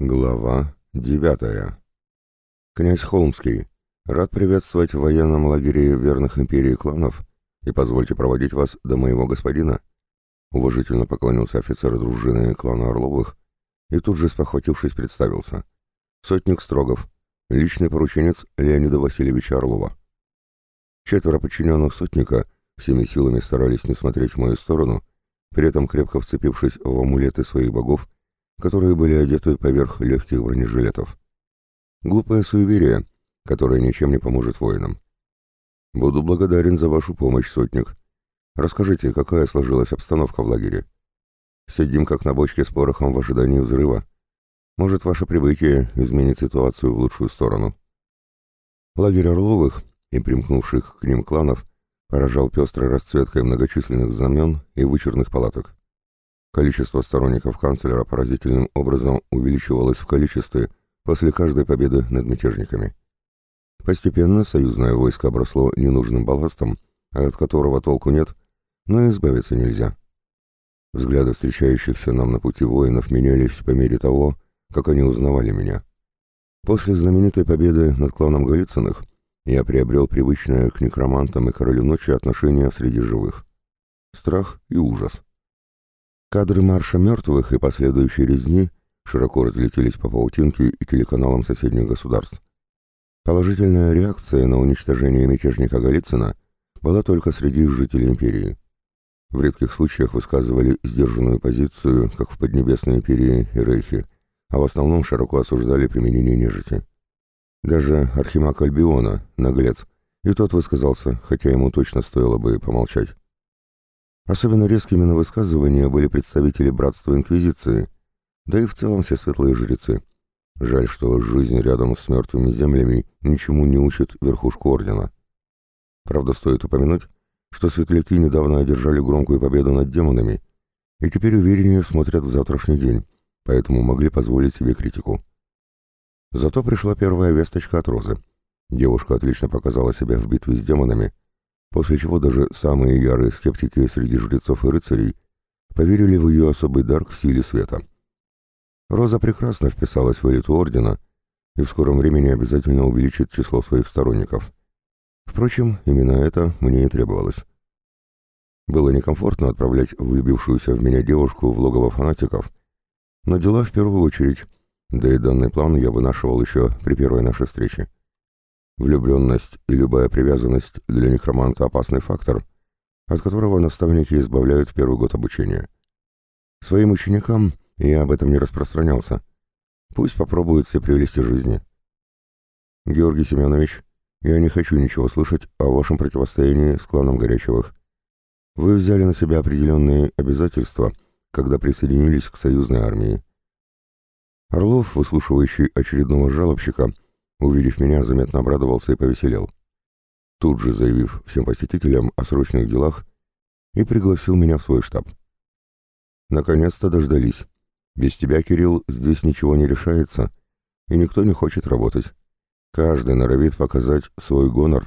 Глава девятая. Князь Холмский, рад приветствовать в военном лагере верных империи кланов и позвольте проводить вас до моего господина. Уважительно поклонился офицер дружины клана Орловых и тут же, спохватившись, представился. Сотник Строгов, личный порученец Леонида Васильевича Орлова. Четверо подчиненных сотника всеми силами старались не смотреть в мою сторону, при этом крепко вцепившись в амулеты своих богов которые были одеты поверх легких бронежилетов. Глупое суеверие, которое ничем не поможет воинам. Буду благодарен за вашу помощь, сотник. Расскажите, какая сложилась обстановка в лагере? Сидим как на бочке с порохом в ожидании взрыва. Может, ваше прибытие изменит ситуацию в лучшую сторону. Лагерь Орловых и примкнувших к ним кланов поражал пестрой расцветкой многочисленных знамен и вычурных палаток. Количество сторонников канцлера поразительным образом увеличивалось в количестве после каждой победы над мятежниками. Постепенно союзное войско обросло ненужным балластом, от которого толку нет, но избавиться нельзя. Взгляды встречающихся нам на пути воинов менялись по мере того, как они узнавали меня. После знаменитой победы над кланом Голицыных я приобрел привычное к некромантам и королю ночи отношение среди живых. Страх и ужас. Кадры марша мертвых и последующие резни широко разлетелись по паутинке и телеканалам соседних государств. Положительная реакция на уничтожение мятежника Голицына была только среди жителей империи. В редких случаях высказывали сдержанную позицию, как в Поднебесной империи и Рейхе, а в основном широко осуждали применение нежити. Даже Архимаг Альбиона, наглец, и тот высказался, хотя ему точно стоило бы помолчать. Особенно резкими на высказывания были представители Братства Инквизиции, да и в целом все светлые жрецы. Жаль, что жизнь рядом с мертвыми землями ничему не учит верхушку Ордена. Правда, стоит упомянуть, что светляки недавно одержали громкую победу над демонами и теперь увереннее смотрят в завтрашний день, поэтому могли позволить себе критику. Зато пришла первая весточка от Розы. Девушка отлично показала себя в битве с демонами, после чего даже самые ярые скептики среди жрецов и рыцарей поверили в ее особый дар к силе света. Роза прекрасно вписалась в элиту Ордена и в скором времени обязательно увеличит число своих сторонников. Впрочем, именно это мне и требовалось. Было некомфортно отправлять влюбившуюся в меня девушку в логово фанатиков, но дела в первую очередь, да и данный план я вынашивал еще при первой нашей встрече. Влюбленность и любая привязанность для некроманта опасный фактор, от которого наставники избавляют в первый год обучения. Своим ученикам я об этом не распространялся. Пусть попробуют все прелести жизни. Георгий Семенович, я не хочу ничего слышать о вашем противостоянии с кланом Горячевых. Вы взяли на себя определенные обязательства, когда присоединились к союзной армии. Орлов, выслушивающий очередного жалобщика, увидев меня, заметно обрадовался и повеселел. Тут же заявив всем посетителям о срочных делах и пригласил меня в свой штаб. Наконец-то дождались. Без тебя, Кирилл, здесь ничего не решается, и никто не хочет работать. Каждый норовит показать свой гонор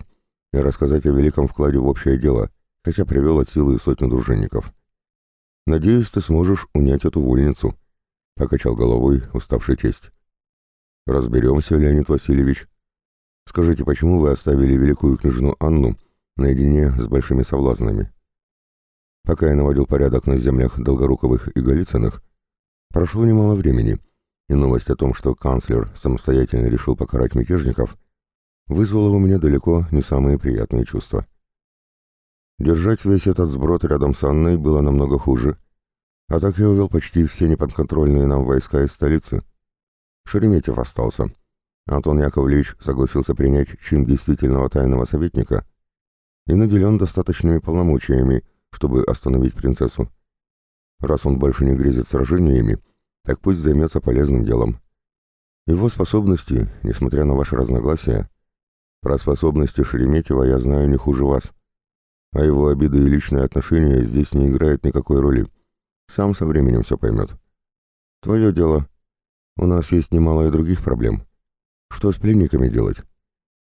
и рассказать о великом вкладе в общее дело, хотя привел от силы сотню дружинников. Надеюсь, ты сможешь унять эту вольницу, — покачал головой уставший тесть. «Разберемся, Леонид Васильевич. Скажите, почему вы оставили великую княжну Анну наедине с большими соблазнами?» Пока я наводил порядок на землях Долгоруковых и Голицыных, прошло немало времени, и новость о том, что канцлер самостоятельно решил покарать мятежников, вызвала у меня далеко не самые приятные чувства. Держать весь этот сброд рядом с Анной было намного хуже, а так я увел почти все неподконтрольные нам войска из столицы — Шереметьев остался. Антон Яковлевич согласился принять чин действительного тайного советника и наделен достаточными полномочиями, чтобы остановить принцессу. Раз он больше не грезит сражениями, так пусть займется полезным делом. Его способности, несмотря на ваши разногласия, про способности Шереметьева я знаю не хуже вас, а его обиды и личные отношения здесь не играют никакой роли. Сам со временем все поймет. Твое дело у нас есть немало и других проблем. Что с пленниками делать?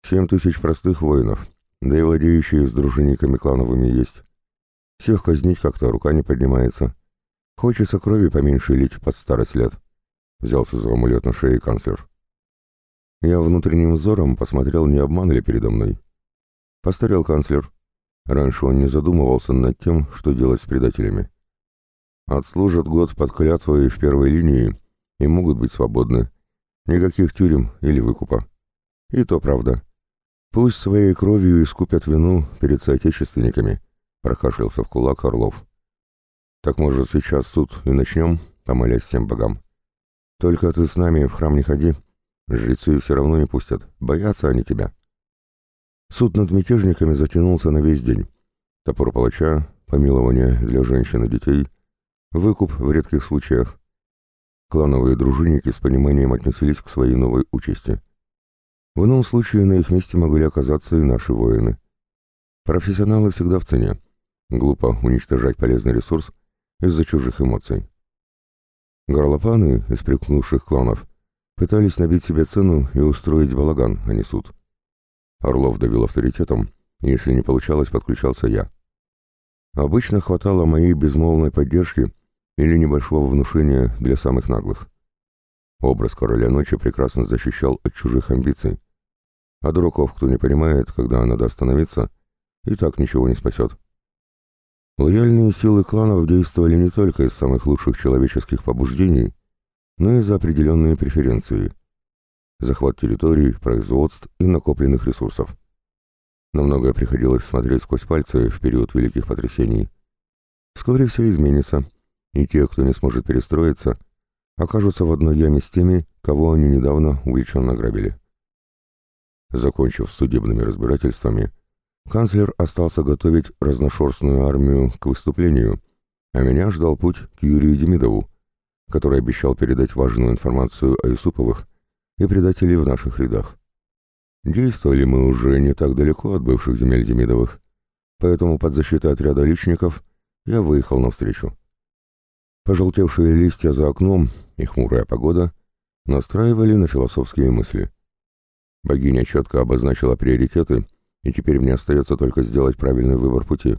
Семь тысяч простых воинов, да и владеющие с дружинниками клановыми есть. Всех казнить как-то рука не поднимается. Хочется крови поменьше лить под старость лет. — взялся за амулет на шее канцлер. Я внутренним взором посмотрел, не обман ли передо мной. Постарел канцлер. Раньше он не задумывался над тем, что делать с предателями. Отслужат год под клятвой в первой линии и могут быть свободны. Никаких тюрем или выкупа. И то правда. Пусть своей кровью искупят вину перед соотечественниками, прокашлялся в кулак Орлов. Так может сейчас суд и начнем, помолясь всем богам. Только ты с нами в храм не ходи. Жрецы все равно не пустят, боятся они тебя. Суд над мятежниками затянулся на весь день. Топор палача, помилование для женщин и детей, выкуп в редких случаях. Клановые дружинники с пониманием отнеслись к своей новой участи. В ином случае на их месте могли оказаться и наши воины. Профессионалы всегда в цене. Глупо уничтожать полезный ресурс из-за чужих эмоций. Горлопаны из прикнувших кланов пытались набить себе цену и устроить балаган, а не суд. Орлов давил авторитетом, если не получалось, подключался я. Обычно хватало моей безмолвной поддержки или небольшого внушения для самых наглых. Образ короля ночи прекрасно защищал от чужих амбиций. А дураков, кто не понимает, когда надо остановиться, и так ничего не спасет. Лояльные силы кланов действовали не только из самых лучших человеческих побуждений, но и за определенные преференции. Захват территорий, производств и накопленных ресурсов. Но многое приходилось смотреть сквозь пальцы в период великих потрясений. Вскоре все изменится, и те, кто не сможет перестроиться, окажутся в одной яме с теми, кого они недавно увлеченно грабили. Закончив судебными разбирательствами, канцлер остался готовить разношерстную армию к выступлению, а меня ждал путь к Юрию Демидову, который обещал передать важную информацию о Юсуповых и предателей в наших рядах. Действовали мы уже не так далеко от бывших земель Демидовых, поэтому под защитой отряда личников я выехал навстречу. Пожелтевшие листья за окном и хмурая погода настраивали на философские мысли. Богиня четко обозначила приоритеты, и теперь мне остается только сделать правильный выбор пути.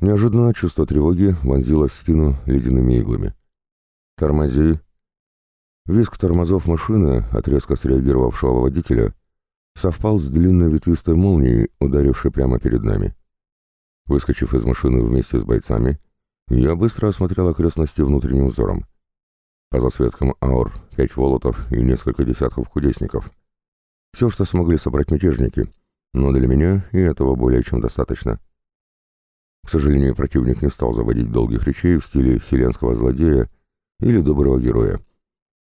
Неожиданно чувство тревоги вонзило в спину ледяными иглами. «Тормози!» Виск тормозов машины, от резко среагировавшего водителя, совпал с длинной ветвистой молнией, ударившей прямо перед нами. Выскочив из машины вместе с бойцами, я быстро осмотрел окрестности внутренним взором. По засветкам аур, пять волотов и несколько десятков кудесников. Все, что смогли собрать мятежники, но для меня и этого более чем достаточно. К сожалению, противник не стал заводить долгих речей в стиле вселенского злодея или доброго героя.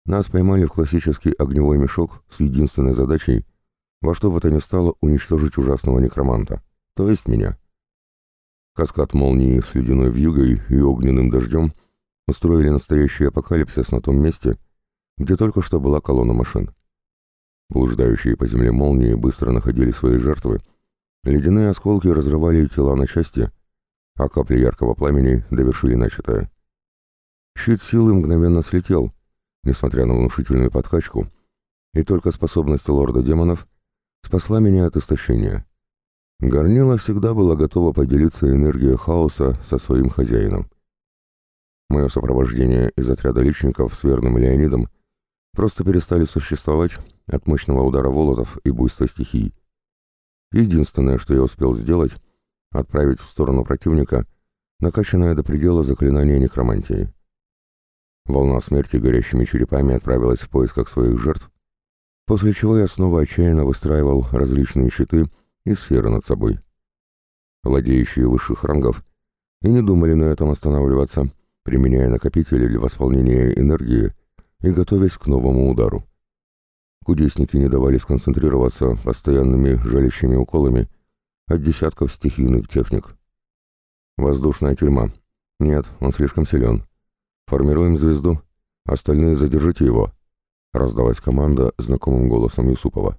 Нас поймали в классический огневой мешок с единственной задачей во что бы то ни стало уничтожить ужасного некроманта, то есть меня. Каскад молнии с ледяной вьюгой и огненным дождем устроили настоящий апокалипсис на том месте, где только что была колонна машин. Блуждающие по земле молнии быстро находили свои жертвы, ледяные осколки разрывали тела на части, а капли яркого пламени довершили начатое. Щит силы мгновенно слетел, несмотря на внушительную подкачку, и только способность лорда демонов спасла меня от истощения. Горнила всегда была готова поделиться энергией хаоса со своим хозяином. Мое сопровождение из отряда личников с верным Леонидом просто перестали существовать от мощного удара волотов и буйства стихий. Единственное, что я успел сделать, отправить в сторону противника накачанное до предела заклинание некромантии. Волна смерти горящими черепами отправилась в поисках своих жертв, после чего я снова отчаянно выстраивал различные щиты и сферы над собой. Владеющие высших рангов и не думали на этом останавливаться, применяя накопители для восполнения энергии и готовясь к новому удару. Кудесники не давали сконцентрироваться постоянными жалящими уколами от десятков стихийных техник. Воздушная тюрьма. Нет, он слишком силен. «Формируем звезду. Остальные задержите его», — раздалась команда знакомым голосом Юсупова.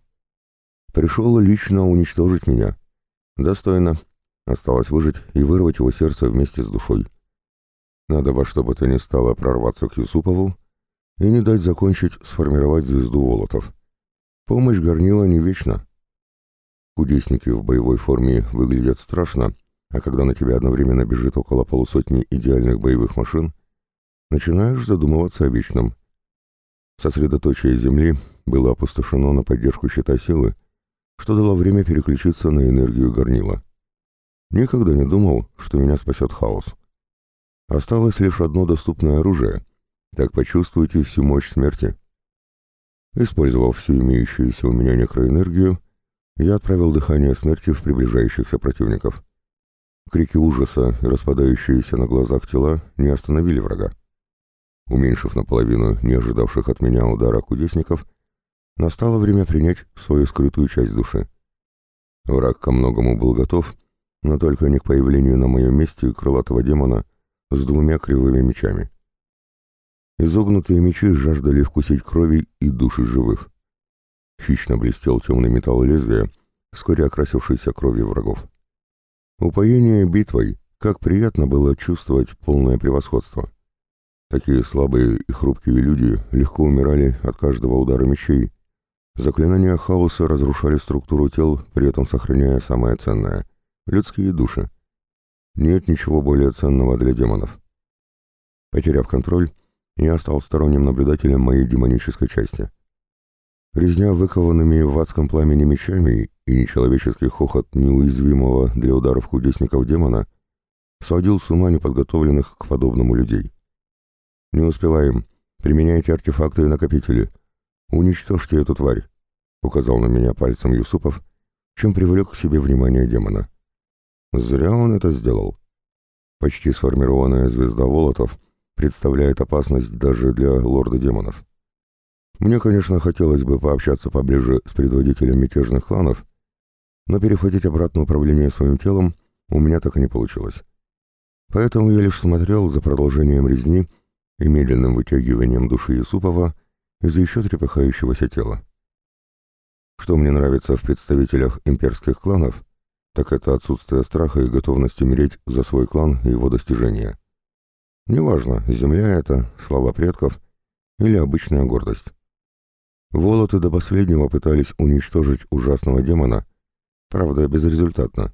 «Пришел лично уничтожить меня. Достойно. Осталось выжить и вырвать его сердце вместе с душой. Надо во что бы то ни стало прорваться к Юсупову и не дать закончить сформировать звезду Волотов. Помощь горнила не вечна. Кудесники в боевой форме выглядят страшно, а когда на тебя одновременно бежит около полусотни идеальных боевых машин — начинаешь задумываться о вечном. Сосредоточие Земли было опустошено на поддержку щита силы, что дало время переключиться на энергию горнила. Никогда не думал, что меня спасет хаос. Осталось лишь одно доступное оружие. Так почувствуйте всю мощь смерти. Использовав всю имеющуюся у меня некроэнергию, я отправил дыхание смерти в приближающихся противников. Крики ужаса и распадающиеся на глазах тела не остановили врага. Уменьшив наполовину не ожидавших от меня удара кудесников, настало время принять свою скрытую часть души. Враг ко многому был готов, но только не к появлению на моем месте крылатого демона с двумя кривыми мечами. Изогнутые мечи жаждали вкусить крови и души живых. Хищно блестел темный металл лезвия, вскоре окрасившийся кровью врагов. Упоение битвой, как приятно было чувствовать полное превосходство. Такие слабые и хрупкие люди легко умирали от каждого удара мечей. Заклинания хаоса разрушали структуру тел, при этом сохраняя самое ценное — людские души. Нет ничего более ценного для демонов. Потеряв контроль, я стал сторонним наблюдателем моей демонической части. Резня выкованными в адском пламени мечами и нечеловеческий хохот неуязвимого для ударов кудесников демона сводил с ума неподготовленных к подобному людей. «Не успеваем. Применяйте артефакты и накопители. Уничтожьте эту тварь», — указал на меня пальцем Юсупов, чем привлек к себе внимание демона. Зря он это сделал. Почти сформированная звезда Волотов представляет опасность даже для лорда демонов. Мне, конечно, хотелось бы пообщаться поближе с предводителем мятежных кланов, но перехватить обратно управление своим телом у меня так и не получилось. Поэтому я лишь смотрел за продолжением резни и медленным вытягиванием души Юсупова из еще трепыхающегося тела. Что мне нравится в представителях имперских кланов, так это отсутствие страха и готовность умереть за свой клан и его достижения. Неважно, земля это, слава предков или обычная гордость. Волоты до последнего пытались уничтожить ужасного демона, правда, безрезультатно.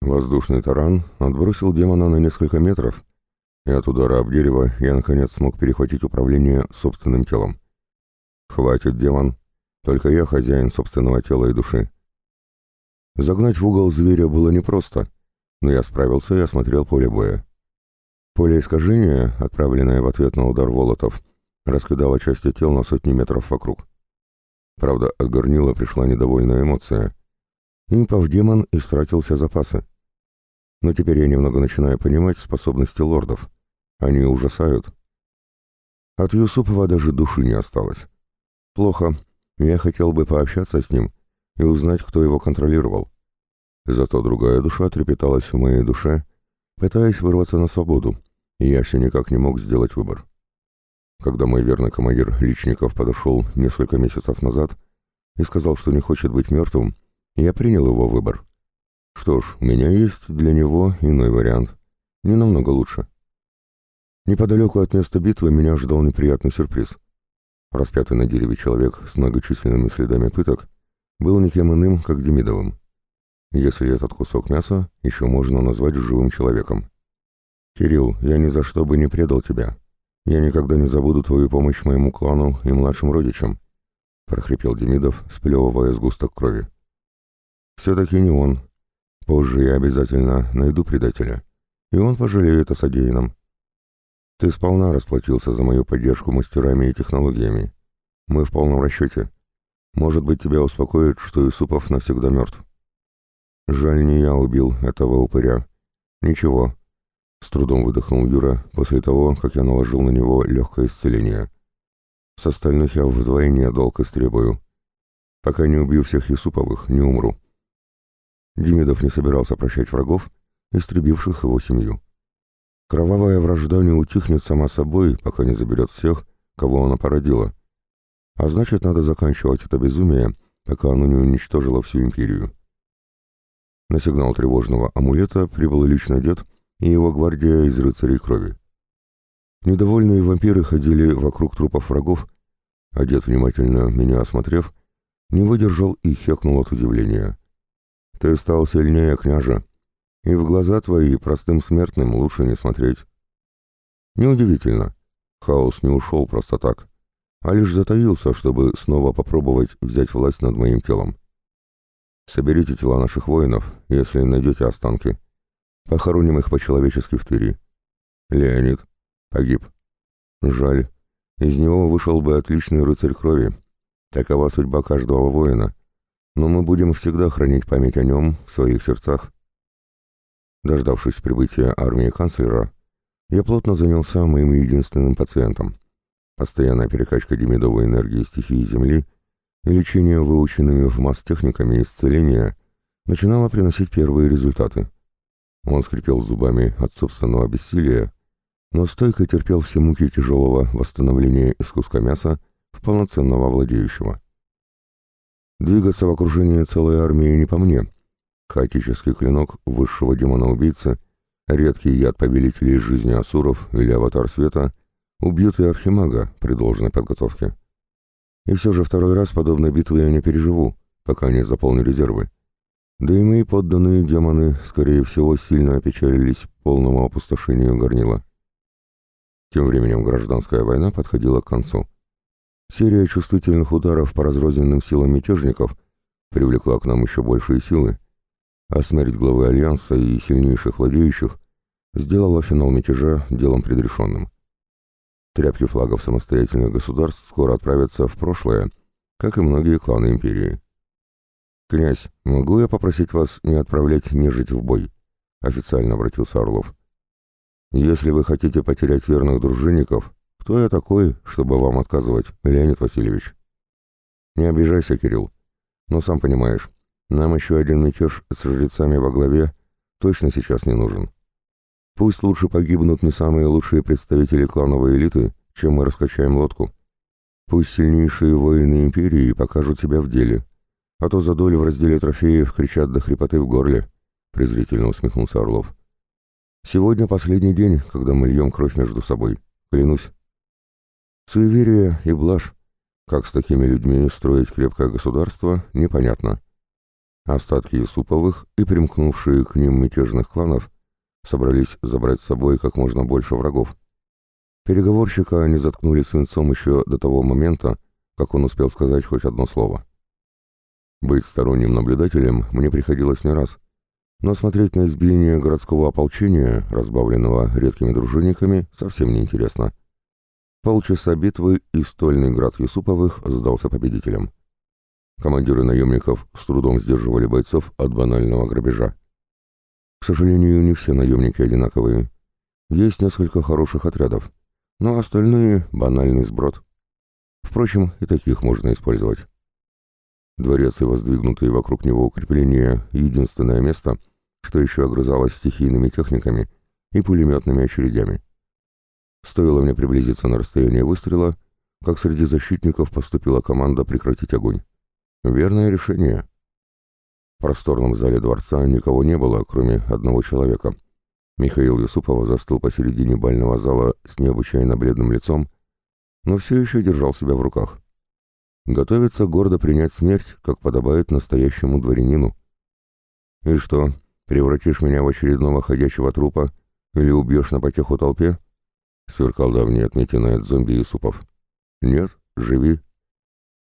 Воздушный таран отбросил демона на несколько метров, и от удара об дерево я наконец смог перехватить управление собственным телом. «Хватит, демон, только я хозяин собственного тела и души». Загнать в угол зверя было непросто, но я справился и осмотрел поле боя. Поле искажения, отправленное в ответ на удар Волотов, раскидало части тел на сотни метров вокруг. Правда, от горнила пришла недовольная эмоция. Импов демон истратил все запасы. Но теперь я немного начинаю понимать способности лордов. Они ужасают. От Юсупова даже души не осталось. Плохо. Я хотел бы пообщаться с ним и узнать, кто его контролировал. Зато другая душа трепеталась в моей душе, пытаясь вырваться на свободу, и я все никак не мог сделать выбор. Когда мой верный командир Личников подошел несколько месяцев назад и сказал, что не хочет быть мертвым, я принял его выбор. Что ж, у меня есть для него иной вариант. Не намного лучше. Неподалеку от места битвы меня ждал неприятный сюрприз. Распятый на дереве человек с многочисленными следами пыток был никем иным, как Демидовым. Если этот кусок мяса еще можно назвать живым человеком. «Кирилл, я ни за что бы не предал тебя. Я никогда не забуду твою помощь моему клану и младшим родичам», — прохрипел Демидов, сплевывая сгусток крови. «Все-таки не он, Позже я обязательно найду предателя, и он пожалеет о содеянном. Ты сполна расплатился за мою поддержку мастерами и технологиями. Мы в полном расчете. Может быть, тебя успокоит, что Исупов навсегда мертв. Жаль, не я убил этого упыря. Ничего. С трудом выдохнул Юра после того, как я наложил на него легкое исцеление. С остальных я вдвойне долг истребую. Пока не убью всех Исуповых, не умру. Демидов не собирался прощать врагов, истребивших его семью. Кровавая вражда не утихнет сама собой, пока не заберет всех, кого она породила. А значит, надо заканчивать это безумие, пока оно не уничтожило всю империю. На сигнал тревожного амулета прибыл лично дед и его гвардия из рыцарей крови. Недовольные вампиры ходили вокруг трупов врагов, а дед, внимательно меня осмотрев, не выдержал и хекнул от удивления. Ты стал сильнее, княже, и в глаза твои простым смертным лучше не смотреть. Неудивительно. Хаос не ушел просто так. а лишь затаился, чтобы снова попробовать взять власть над моим телом. Соберите тела наших воинов, если найдете останки. Похороним их по-человечески в Твери. Леонид погиб. Жаль. Из него вышел бы отличный рыцарь крови. Такова судьба каждого воина. Но мы будем всегда хранить память о нем в своих сердцах. Дождавшись прибытия армии канцлера, я плотно занялся моим единственным пациентом. Постоянная перекачка демидовой энергии стихии Земли и лечение выученными в масс-техниками исцеления начинало приносить первые результаты. Он скрипел зубами от собственного бессилия, но стойко терпел все муки тяжелого восстановления из куска мяса в полноценного владеющего. Двигаться в окружении целой армии не по мне. Хаотический клинок высшего демона-убийцы, редкий яд повелителей жизни асуров или аватар света убьют и архимага при должной подготовке. И все же второй раз подобной битвы я не переживу, пока не заполню резервы. Да и мои подданные демоны, скорее всего, сильно опечалились полному опустошению горнила. Тем временем гражданская война подходила к концу. Серия чувствительных ударов по разрозненным силам мятежников привлекла к нам еще большие силы, а смерть главы Альянса и сильнейших владеющих сделала финал мятежа делом предрешенным. Тряпки флагов самостоятельных государств скоро отправятся в прошлое, как и многие кланы империи. «Князь, могу я попросить вас не отправлять нежить в бой?» — официально обратился Орлов. «Если вы хотите потерять верных дружинников, кто я такой, чтобы вам отказывать, Леонид Васильевич?» «Не обижайся, Кирилл. Но сам понимаешь, нам еще один мятеж с жрецами во главе точно сейчас не нужен. Пусть лучше погибнут не самые лучшие представители клановой элиты, чем мы раскачаем лодку. Пусть сильнейшие воины империи покажут себя в деле, а то за долю в разделе трофеев кричат до хрипоты в горле», — презрительно усмехнулся Орлов. Сегодня последний день, когда мы льем кровь между собой. Клянусь. Суеверие и блажь. Как с такими людьми строить крепкое государство, непонятно. Остатки Юсуповых и примкнувшие к ним мятежных кланов собрались забрать с собой как можно больше врагов. Переговорщика они заткнули свинцом еще до того момента, как он успел сказать хоть одно слово. Быть сторонним наблюдателем мне приходилось не раз, но смотреть на избиение городского ополчения, разбавленного редкими дружинниками, совсем неинтересно. Полчаса битвы и стольный град Юсуповых сдался победителем. Командиры наемников с трудом сдерживали бойцов от банального грабежа. К сожалению, не все наемники одинаковые. Есть несколько хороших отрядов, но остальные — банальный сброд. Впрочем, и таких можно использовать. Дворец и воздвигнутые вокруг него укрепления — единственное место — что еще огрызалось стихийными техниками и пулеметными очередями. Стоило мне приблизиться на расстояние выстрела, как среди защитников поступила команда прекратить огонь. Верное решение. В просторном зале дворца никого не было, кроме одного человека. Михаил Юсупов застыл посередине бального зала с необычайно бледным лицом, но все еще держал себя в руках. Готовится гордо принять смерть, как подобает настоящему дворянину. «И что, Превратишь меня в очередного ходячего трупа или убьешь на потеху толпе?» — сверкал давний отметиной от зомби Юсупов. «Нет, живи».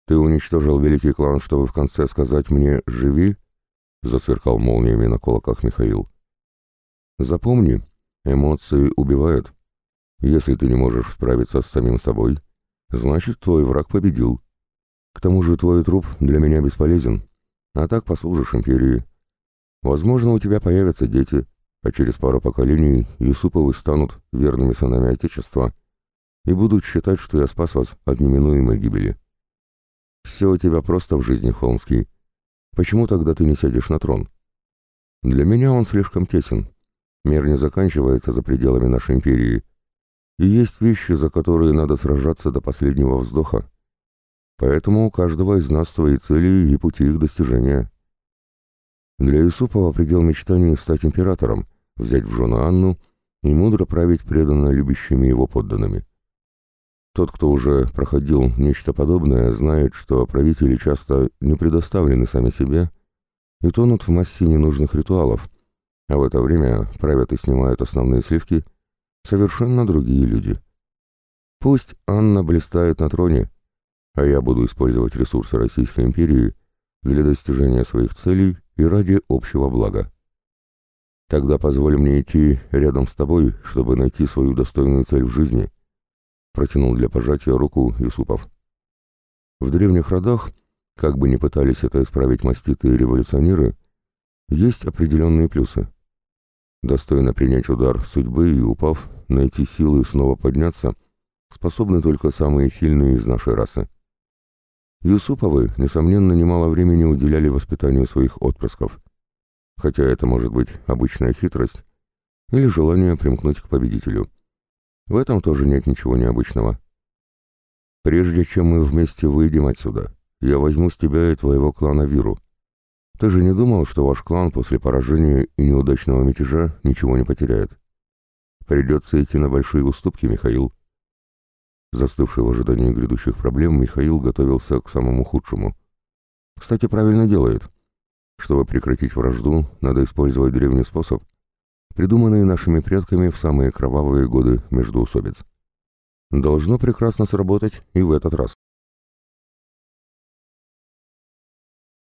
«Ты уничтожил великий клан, чтобы в конце сказать мне «живи»?» — засверкал молниями на колоках Михаил. «Запомни, эмоции убивают. Если ты не можешь справиться с самим собой, значит, твой враг победил. К тому же твой труп для меня бесполезен, а так послужишь империи». Возможно, у тебя появятся дети, а через пару поколений Юсуповы станут верными сынами Отечества и будут считать, что я спас вас от неминуемой гибели. Все у тебя просто в жизни, Холмский. Почему тогда ты не сядешь на трон? Для меня он слишком тесен. Мир не заканчивается за пределами нашей империи. И есть вещи, за которые надо сражаться до последнего вздоха. Поэтому у каждого из нас свои цели и пути их достижения. Для Юсупова предел мечтаний стать императором, взять в жену Анну и мудро править преданно любящими его подданными. Тот, кто уже проходил нечто подобное, знает, что правители часто не предоставлены сами себе и тонут в массе ненужных ритуалов, а в это время правят и снимают основные сливки совершенно другие люди. Пусть Анна блистает на троне, а я буду использовать ресурсы Российской империи для достижения своих целей и ради общего блага. Тогда позволь мне идти рядом с тобой, чтобы найти свою достойную цель в жизни, протянул для пожатия руку Юсупов. В древних родах, как бы ни пытались это исправить маститы и революционеры, есть определенные плюсы. Достойно принять удар судьбы и, упав, найти силы снова подняться, способны только самые сильные из нашей расы. Юсуповы, несомненно, немало времени уделяли воспитанию своих отпрысков, хотя это может быть обычная хитрость или желание примкнуть к победителю. В этом тоже нет ничего необычного. Прежде чем мы вместе выйдем отсюда, я возьму с тебя и твоего клана Виру. Ты же не думал, что ваш клан после поражения и неудачного мятежа ничего не потеряет? Придется идти на большие уступки, Михаил. Застывший в ожидании грядущих проблем, Михаил готовился к самому худшему. Кстати, правильно делает. Чтобы прекратить вражду, надо использовать древний способ, придуманный нашими предками в самые кровавые годы междоусобиц. Должно прекрасно сработать и в этот раз.